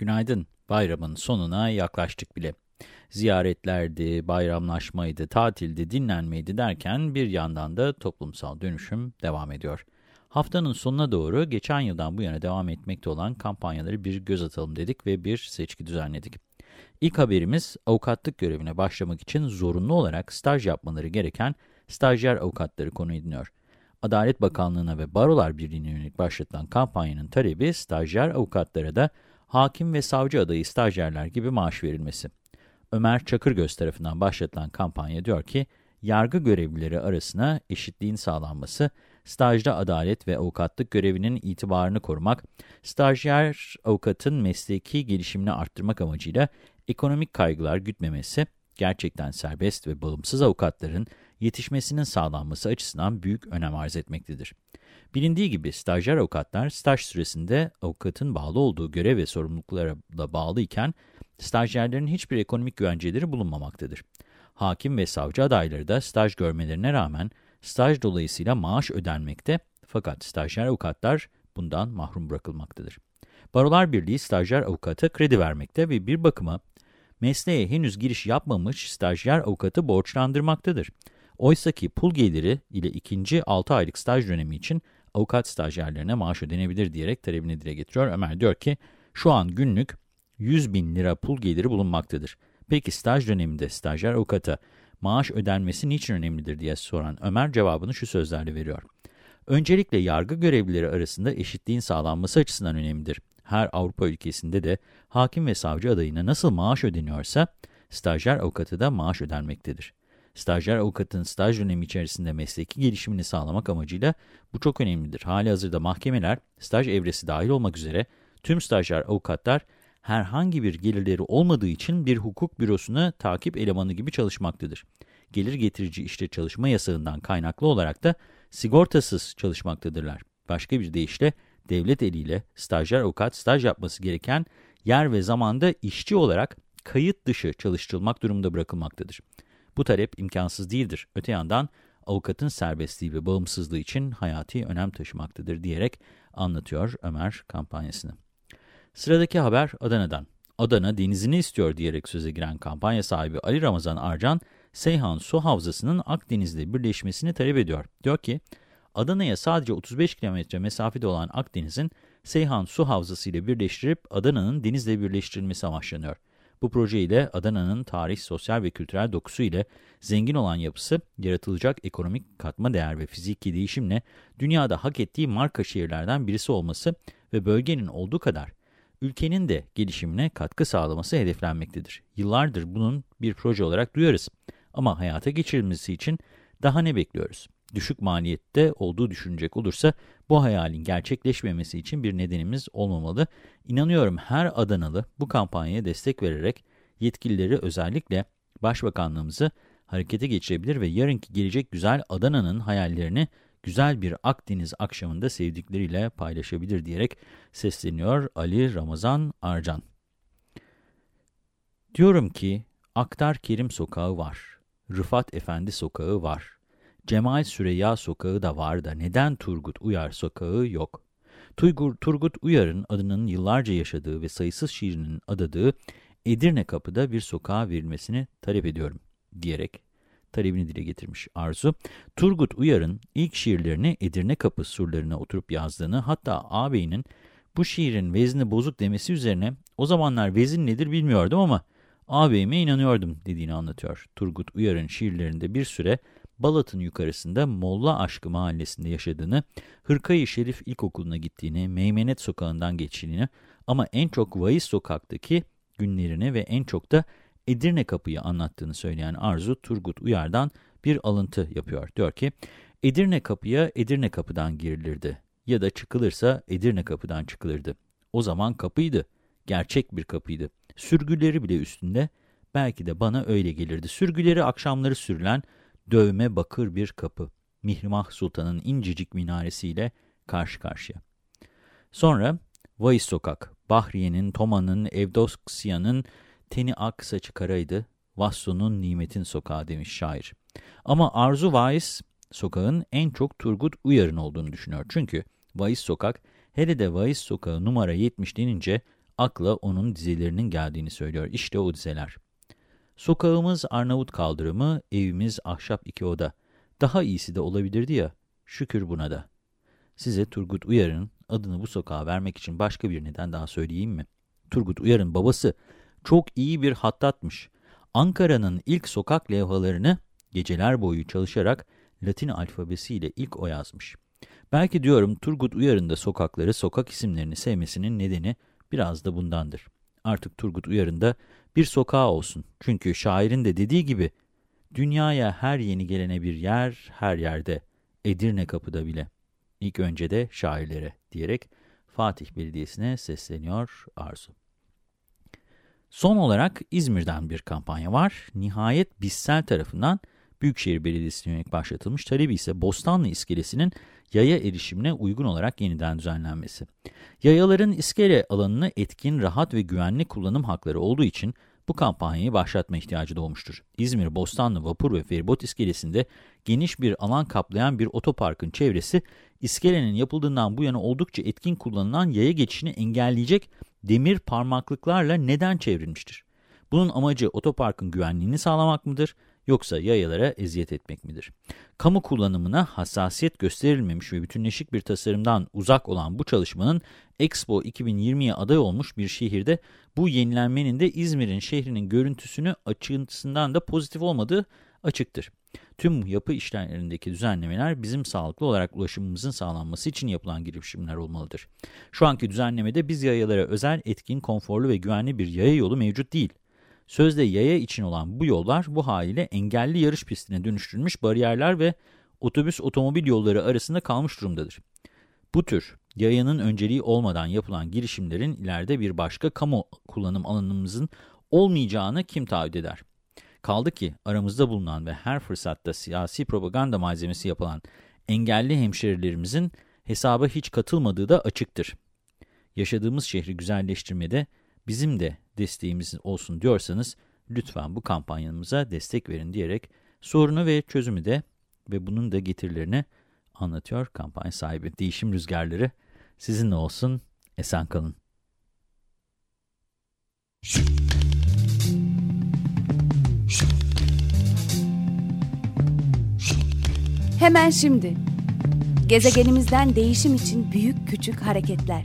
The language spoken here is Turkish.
Günaydın. Bayramın sonuna yaklaştık bile. Ziyaretlerdi, bayramlaşmaydı, tatildi, dinlenmeydi derken bir yandan da toplumsal dönüşüm devam ediyor. Haftanın sonuna doğru geçen yıldan bu yana devam etmekte olan kampanyaları bir göz atalım dedik ve bir seçki düzenledik. İlk haberimiz avukatlık görevine başlamak için zorunlu olarak staj yapmaları gereken stajyer avukatları konu ediniyor. Adalet Bakanlığı'na ve Barolar Birliği'ne yönelik başlatılan kampanyanın talebi stajyer avukatlara da hakim ve savcı adayı stajyerler gibi maaş verilmesi. Ömer Çakırgöz tarafından başlatılan kampanya diyor ki, yargı görevlileri arasına eşitliğin sağlanması, stajda adalet ve avukatlık görevinin itibarını korumak, stajyer avukatın mesleki gelişimini arttırmak amacıyla ekonomik kaygılar gütmemesi, gerçekten serbest ve bağımsız avukatların yetişmesinin sağlanması açısından büyük önem arz etmektedir. Bilindiği gibi stajyer avukatlar staj süresinde avukatın bağlı olduğu görev ve sorumluluklara da bağlı iken stajyerlerin hiçbir ekonomik güvenceleri bulunmamaktadır. Hakim ve savcı adayları da staj görmelerine rağmen staj dolayısıyla maaş ödenmekte fakat stajyer avukatlar bundan mahrum bırakılmaktadır. Barolar Birliği stajyer avukata kredi vermekte ve bir bakıma mesleğe henüz giriş yapmamış stajyer avukatı borçlandırmaktadır. Oysa ki pul geliri ile ikinci 6 aylık staj dönemi için avukat stajyerlerine maaş ödenebilir diyerek talebini dile getiriyor. Ömer diyor ki şu an günlük 100 bin lira pul geliri bulunmaktadır. Peki staj döneminde stajyer avukata maaş ödenmesi niçin önemlidir diye soran Ömer cevabını şu sözlerle veriyor. Öncelikle yargı görevlileri arasında eşitliğin sağlanması açısından önemlidir. Her Avrupa ülkesinde de hakim ve savcı adayına nasıl maaş ödeniyorsa stajyer avukatı da maaş ödenmektedir. Stajyer avukatın staj dönemi içerisinde mesleki gelişimini sağlamak amacıyla bu çok önemlidir. Hali hazırda mahkemeler, staj evresi dahil olmak üzere tüm stajyer avukatlar herhangi bir gelirleri olmadığı için bir hukuk bürosuna takip elemanı gibi çalışmaktadır. Gelir getirici işte çalışma yasağından kaynaklı olarak da sigortasız çalışmaktadırlar. Başka bir deyişle devlet eliyle stajyer avukat staj yapması gereken yer ve zamanda işçi olarak kayıt dışı çalıştırılmak durumunda bırakılmaktadır. Bu talep imkansız değildir. Öte yandan avukatın serbestliği ve bağımsızlığı için hayati önem taşımaktadır diyerek anlatıyor Ömer kampanyasını. Sıradaki haber Adana'dan. Adana denizini istiyor diyerek söze giren kampanya sahibi Ali Ramazan Arcan, Seyhan Su Havzası'nın Akdeniz'le birleşmesini talep ediyor. Diyor ki, Adana'ya sadece 35 kilometre mesafede olan Akdeniz'in Seyhan Su Havzası ile birleştirip Adana'nın denizle birleştirilmesi amaçlanıyor. Bu proje ile Adana'nın tarih, sosyal ve kültürel dokusu ile zengin olan yapısı, yaratılacak ekonomik katma değer ve fiziki değişimle dünyada hak ettiği marka şehirlerden birisi olması ve bölgenin olduğu kadar ülkenin de gelişimine katkı sağlaması hedeflenmektedir. Yıllardır bunun bir proje olarak duyarız ama hayata geçirilmesi için daha ne bekliyoruz? Düşük maliyette olduğu düşünecek olursa bu hayalin gerçekleşmemesi için bir nedenimiz olmamalı. İnanıyorum her Adanalı bu kampanyaya destek vererek yetkilileri özellikle Başbakanlığımızı harekete geçirebilir ve yarınki gelecek güzel Adana'nın hayallerini güzel bir Akdeniz akşamında sevdikleriyle paylaşabilir diyerek sesleniyor Ali Ramazan Arcan. Diyorum ki Aktar Kerim Sokağı var, Rıfat Efendi Sokağı var, Cemal Süreyya Sokağı da var da neden Turgut Uyar Sokağı yok? Tuygur, Turgut Uyar'ın adının yıllarca yaşadığı ve sayısız şiirinin adadığı Edirne Kapı'da bir sokağa verilmesini talep ediyorum diyerek talebini dile getirmiş Arzu. Turgut Uyar'ın ilk şiirlerini Edirne Kapı surlarına oturup yazdığını hatta ağabeyinin bu şiirin vezni bozuk demesi üzerine o zamanlar vezin nedir bilmiyordum ama ağabeyime inanıyordum dediğini anlatıyor. Turgut Uyar'ın şiirlerinde bir süre Balat'ın yukarısında Molla Aşkı mahallesinde yaşadığını, Hırkayı Şerif İlkokulu'na gittiğini, Meymenet Sokağı'ndan geçtiğini ama en çok Vaiz Sokak'taki günlerini ve en çok da Edirne Kapı'yı anlattığını söyleyen Arzu Turgut Uyar'dan bir alıntı yapıyor. Diyor ki, Edirne Kapı'ya Edirne Kapı'dan girilirdi. Ya da çıkılırsa Edirne kapıdan çıkılırdı. O zaman kapıydı. Gerçek bir kapıydı. Sürgüleri bile üstünde. Belki de bana öyle gelirdi. Sürgüleri akşamları sürülen dövme bakır bir kapı. Mihrimah Sultan'ın incecik minaresiyle karşı karşıya. Sonra Vaiz Sokak, Bahriye'nin, Toma'nın, Evdoksiya'nın teni ak saçı karaydı. Vasso'nun nimetin sokağı demiş şair. Ama Arzu Vaiz Sokağın en çok Turgut Uyar'ın olduğunu düşünüyor. Çünkü Vaiz Sokak, hele de Vaiz Sokağı numara 70 denince akla onun dizelerinin geldiğini söylüyor. İşte o dizeler. Sokağımız Arnavut kaldırımı, evimiz ahşap iki oda. Daha iyisi de olabilirdi ya, şükür buna da. Size Turgut Uyar'ın adını bu sokağa vermek için başka bir neden daha söyleyeyim mi? Turgut Uyar'ın babası çok iyi bir hattatmış. Ankara'nın ilk sokak levhalarını geceler boyu çalışarak Latin alfabesiyle ilk o yazmış. Belki diyorum Turgut Uyar'ın da sokakları, sokak isimlerini sevmesinin nedeni biraz da bundandır. Artık Turgut Uyar'ın da bir sokağı olsun. Çünkü şairin de dediği gibi, dünyaya her yeni gelene bir yer, her yerde, Edirne kapıda bile. İlk önce de şairlere diyerek Fatih Belediyesi'ne sesleniyor Arzu. Son olarak İzmir'den bir kampanya var. Nihayet Bissel tarafından Büyükşehir Belediyesi'ne yönelik başlatılmış talebi ise Bostanlı iskelesinin yaya erişimine uygun olarak yeniden düzenlenmesi. Yayaların iskele alanını etkin, rahat ve güvenli kullanım hakları olduğu için bu kampanyayı başlatma ihtiyacı doğmuştur. İzmir, Bostanlı, Vapur ve Feribot iskelesinde geniş bir alan kaplayan bir otoparkın çevresi, iskelenin yapıldığından bu yana oldukça etkin kullanılan yaya geçişini engelleyecek demir parmaklıklarla neden çevrilmiştir? Bunun amacı otoparkın güvenliğini sağlamak mıdır? Yoksa yayalara eziyet etmek midir? Kamu kullanımına hassasiyet gösterilmemiş ve bütünleşik bir tasarımdan uzak olan bu çalışmanın Expo 2020'ye aday olmuş bir şehirde bu yenilenmenin de İzmir'in şehrinin görüntüsünü açısından da pozitif olmadığı açıktır. Tüm yapı işlemlerindeki düzenlemeler bizim sağlıklı olarak ulaşımımızın sağlanması için yapılan girişimler olmalıdır. Şu anki düzenlemede biz yayalara özel, etkin, konforlu ve güvenli bir yaya yolu mevcut değil. Sözde yaya için olan bu yollar bu haliyle engelli yarış pistine dönüştürülmüş bariyerler ve otobüs otomobil yolları arasında kalmış durumdadır. Bu tür yayanın önceliği olmadan yapılan girişimlerin ileride bir başka kamu kullanım alanımızın olmayacağını kim taahhüt eder? Kaldı ki aramızda bulunan ve her fırsatta siyasi propaganda malzemesi yapılan engelli hemşerilerimizin hesaba hiç katılmadığı da açıktır. Yaşadığımız şehri güzelleştirmede bizim de desteğimiz olsun diyorsanız lütfen bu kampanyamıza destek verin diyerek sorunu ve çözümü de ve bunun da getirilerini anlatıyor kampanya sahibi. Değişim rüzgarları sizinle olsun, esen kalın. Hemen şimdi. Gezegenimizden değişim için büyük küçük hareketler.